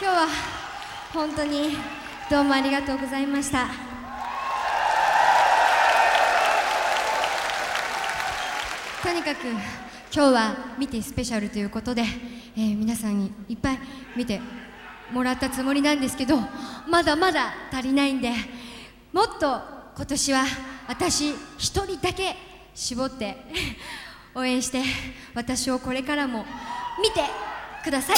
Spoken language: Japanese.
今日は本当にどうもありがとうございました。とにかく今日は見てスペシャルということで、えー皆さんにいっぱい見てもらったつもりなんですけどまだまだ足りないんでもっと今年は私一人だけ絞って 応援して私をこれからも見てください。